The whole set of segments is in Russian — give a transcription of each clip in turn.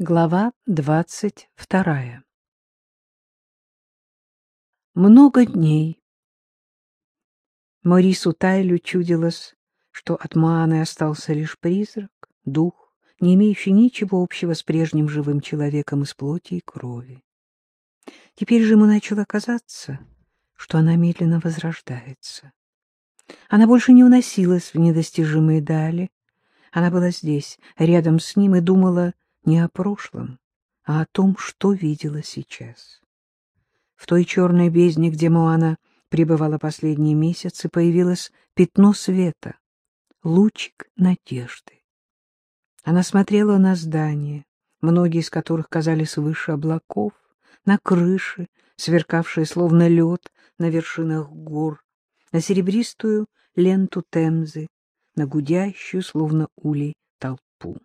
Глава двадцать вторая Много дней Морису Тайлю чудилось, что от Мааны остался лишь призрак, дух, не имеющий ничего общего с прежним живым человеком из плоти и крови. Теперь же ему начало казаться, что она медленно возрождается. Она больше не уносилась в недостижимые дали. Она была здесь, рядом с ним, и думала не о прошлом, а о том, что видела сейчас. В той черной бездне, где Моана пребывала последние месяцы, появилось пятно света, лучик надежды. Она смотрела на здания, многие из которых казались выше облаков, на крыши, сверкавшие словно лед на вершинах гор, на серебристую ленту Темзы, на гудящую, словно улей, толпу.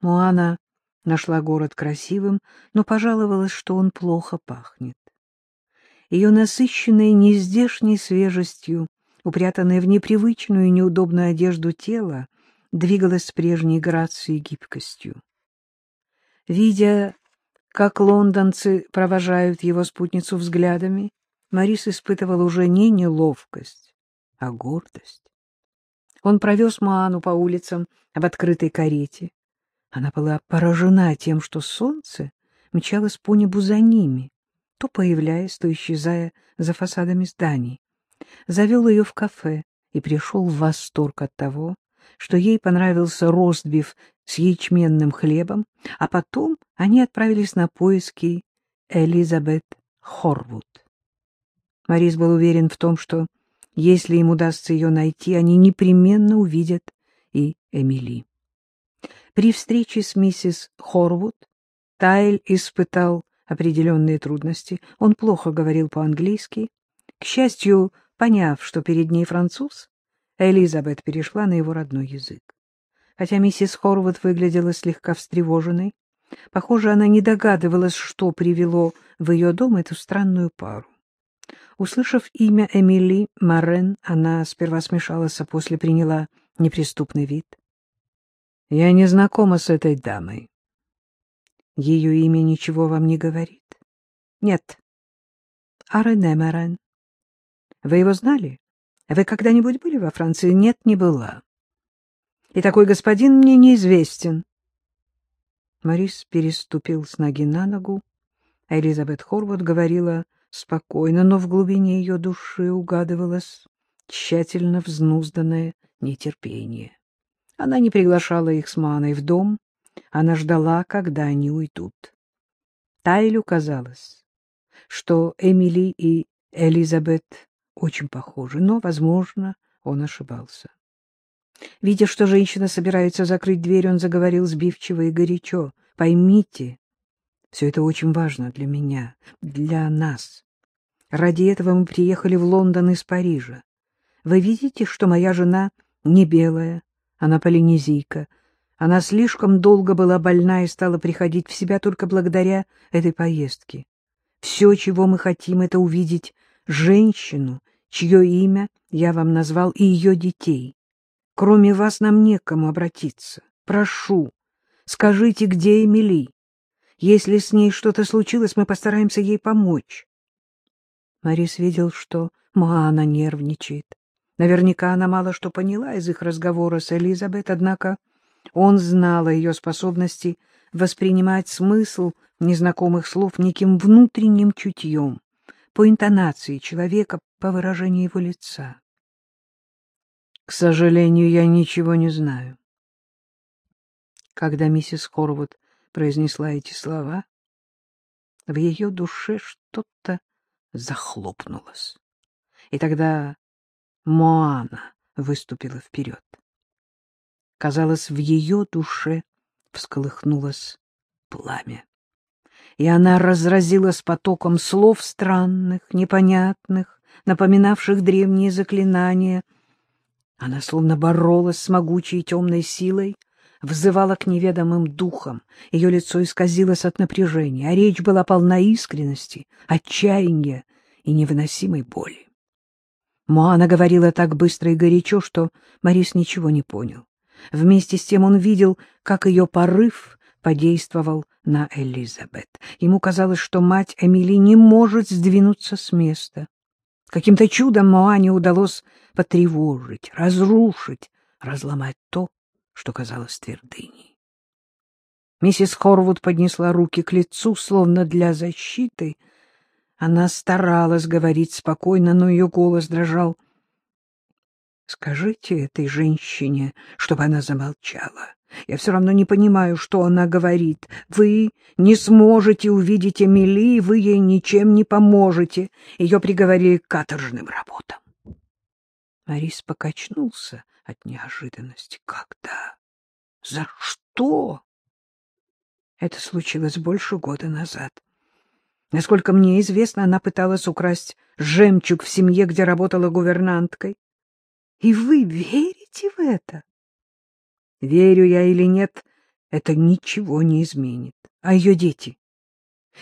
Моана нашла город красивым, но пожаловалась, что он плохо пахнет. Ее насыщенное нездешней свежестью, упрятанное в непривычную и неудобную одежду тело, двигалось с прежней грацией и гибкостью. Видя, как лондонцы провожают его спутницу взглядами, Марис испытывал уже не неловкость, а гордость. Он провез Маану по улицам в открытой карете. Она была поражена тем, что солнце мчалось по небу за ними, то появляясь, то исчезая за фасадами зданий. Завел ее в кафе и пришел в восторг от того, что ей понравился ростбиф с ячменным хлебом, а потом они отправились на поиски Элизабет Хорвуд. Морис был уверен в том, что если им удастся ее найти, они непременно увидят и Эмили. При встрече с миссис Хорвуд Тайль испытал определенные трудности. Он плохо говорил по-английски. К счастью, поняв, что перед ней француз, Элизабет перешла на его родной язык. Хотя миссис Хорвуд выглядела слегка встревоженной, похоже, она не догадывалась, что привело в ее дом эту странную пару. Услышав имя Эмили Марен, она сперва смешалась, а после приняла неприступный вид. — Я не знакома с этой дамой. — Ее имя ничего вам не говорит? — Нет. — А Рене Вы его знали? Вы когда-нибудь были во Франции? — Нет, не была. — И такой господин мне неизвестен. Морис переступил с ноги на ногу, а Элизабет Хорвуд говорила спокойно, но в глубине ее души угадывалось тщательно взнузданное нетерпение. Она не приглашала их с Маной в дом, она ждала, когда они уйдут. Тайлю казалось, что Эмили и Элизабет очень похожи, но, возможно, он ошибался. Видя, что женщина собирается закрыть дверь, он заговорил сбивчиво и горячо. «Поймите, все это очень важно для меня, для нас. Ради этого мы приехали в Лондон из Парижа. Вы видите, что моя жена не белая, она полинезийка. Она слишком долго была больна и стала приходить в себя только благодаря этой поездке. Все, чего мы хотим, это увидеть женщину, чье имя я вам назвал, и ее детей. Кроме вас нам некому обратиться. Прошу, скажите, где Эмили? Если с ней что-то случилось, мы постараемся ей помочь. Марис видел, что Моана нервничает. Наверняка она мало что поняла из их разговора с Элизабет, однако он знал о ее способности воспринимать смысл незнакомых слов неким внутренним чутьем, по интонации человека, по выражению его лица. — К сожалению, я ничего не знаю. Когда миссис Хорвуд произнесла эти слова, в ее душе что-то захлопнулось. И тогда Моана выступила вперед. Казалось, в ее душе всколыхнулось пламя. И она разразилась потоком слов странных, непонятных, напоминавших древние заклинания. Она словно боролась с могучей темной силой, взывала к неведомым духам, ее лицо исказилось от напряжения, а речь была полна искренности, отчаяния и невыносимой боли. Моана говорила так быстро и горячо, что Морис ничего не понял. Вместе с тем он видел, как ее порыв подействовал на Элизабет. Ему казалось, что мать Эмили не может сдвинуться с места. Каким-то чудом Моане удалось потревожить, разрушить, разломать то, что казалось твердыней. Миссис Хорвуд поднесла руки к лицу, словно для защиты. Она старалась говорить спокойно, но ее голос дрожал. — Скажите этой женщине, чтобы она замолчала. Я все равно не понимаю, что она говорит. Вы не сможете увидеть Эмили, вы ей ничем не поможете. Ее приговорили к каторжным работам. Марис покачнулся от неожиданности. Когда? За что? Это случилось больше года назад. Насколько мне известно, она пыталась украсть жемчуг в семье, где работала гувернанткой. И вы верите в это? Верю я или нет, это ничего не изменит. А ее дети?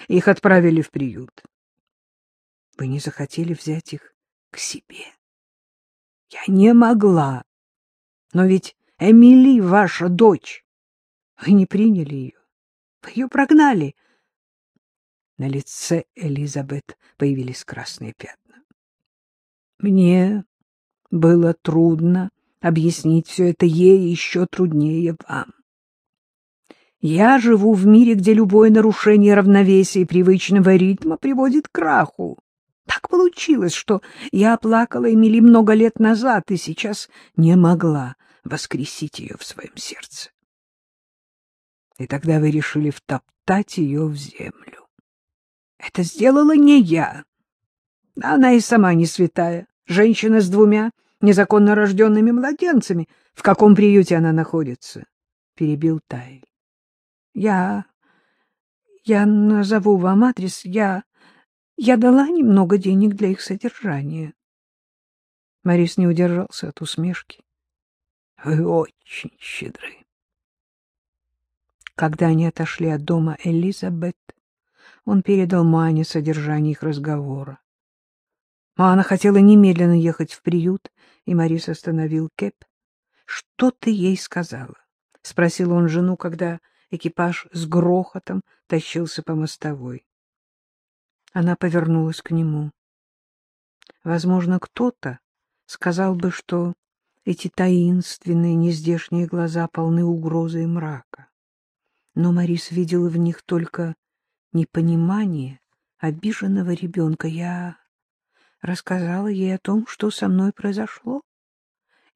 Их отправили в приют. Вы не захотели взять их к себе? Я не могла. Но ведь Эмили ваша дочь. Вы не приняли ее. Вы ее прогнали. На лице Элизабет появились красные пятна. Мне было трудно объяснить все это ей еще труднее вам. Я живу в мире, где любое нарушение равновесия привычного ритма приводит к краху. Так получилось, что я оплакала Эмили много лет назад и сейчас не могла воскресить ее в своем сердце. И тогда вы решили втоптать ее в землю. Это сделала не я. Она и сама не святая. Женщина с двумя незаконно рожденными младенцами. В каком приюте она находится? — перебил Тай. — Я... я назову вам адрес. Я... я dала немного денег для их содержания. Морис не удержался от усмешки. — Вы очень щедры. Когда они отошли от дома Элизабет, он передал Мане содержание их разговора. Мана хотела немедленно ехать в приют, и Марис остановил Кэп. — Что ты ей сказала? — спросил он жену, когда экипаж с грохотом тащился по мостовой. Она повернулась к нему. Возможно, кто-то сказал бы, что эти таинственные нездешние глаза полны угрозы и мрака. Но Марис видела в них только непонимание обиженного ребенка. Я рассказала ей о том, что со мной произошло.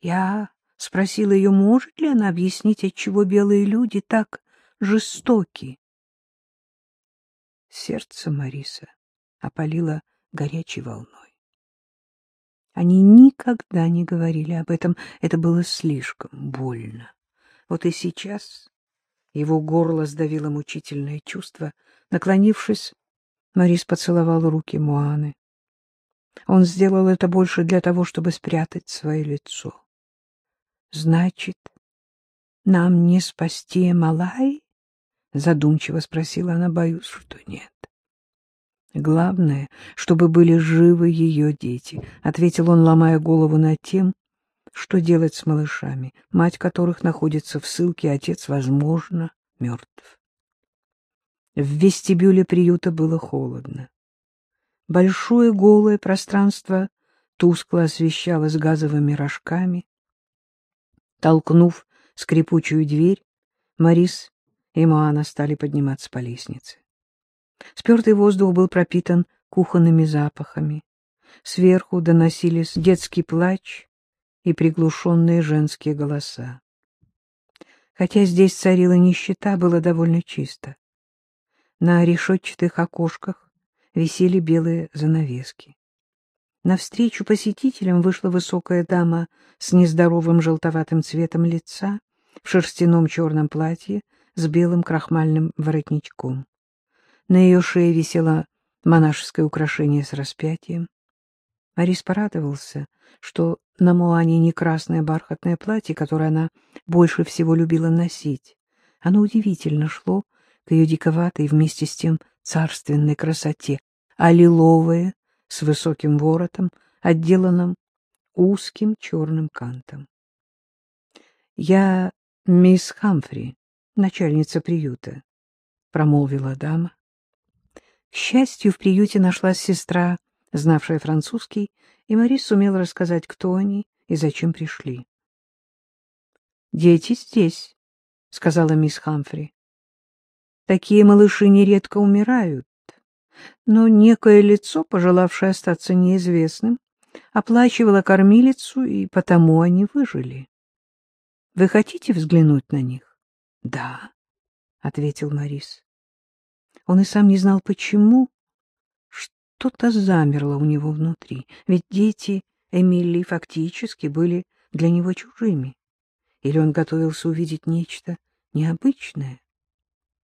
Я спросила ее, может ли она объяснить, отчего белые люди так жестоки. Сердце Мариса опалило горячей волной. Они никогда не говорили об этом, это было слишком больно. Вот и сейчас его горло сдавило мучительное чувство. Наклонившись, Марис поцеловал руки Муаны. Он сделал это больше для того, чтобы спрятать свое лицо. — Значит, нам не спасти Малай? — задумчиво спросила она. — Боюсь, что нет. — Главное, чтобы были живы ее дети, — ответил он, ломая голову над тем, что делать с малышами, мать которых находится в ссылке, отец, возможно, мертв. В вестибюле приюта было холодно. Большое голое пространство тускло освещалось газовыми рожками. Толкнув скрипучую дверь, Марис и Моана стали подниматься по лестнице. Спертый воздух был пропитан кухонными запахами. Сверху доносились детский плач и приглушенные женские голоса. Хотя здесь царила нищета, было довольно чисто. На решетчатых окошках висели белые занавески. Навстречу посетителям вышла высокая дама с нездоровым желтоватым цветом лица, в шерстяном черном платье с белым крахмальным воротничком. На ее шее висело монашеское украшение с распятием. Марис порадовался, что на Муане не красное бархатное платье, которое она больше всего любила носить. Оно удивительно шло к ее диковатой вместе с тем царственной красоте, а лиловое с высоким воротом, отделанным узким черным кантом. — Я мисс Хамфри, начальница приюта. — промолвила дама. К счастью, в приюте нашлась сестра, знавшая французский, и Марис сумел рассказать, кто они и зачем пришли. — Дети здесь, — сказала мисс Хамфри. — Такие малыши нередко умирают, но некое лицо, пожелавшее остаться неизвестным, оплачивало кормилицу, и потому они выжили. Вы хотите взглянуть на них? — Да, — ответил Марис. Он и сам не знал, почему. Что-то замерло у него внутри, ведь дети Эмилии фактически были для него чужими. Или он готовился увидеть нечто необычное?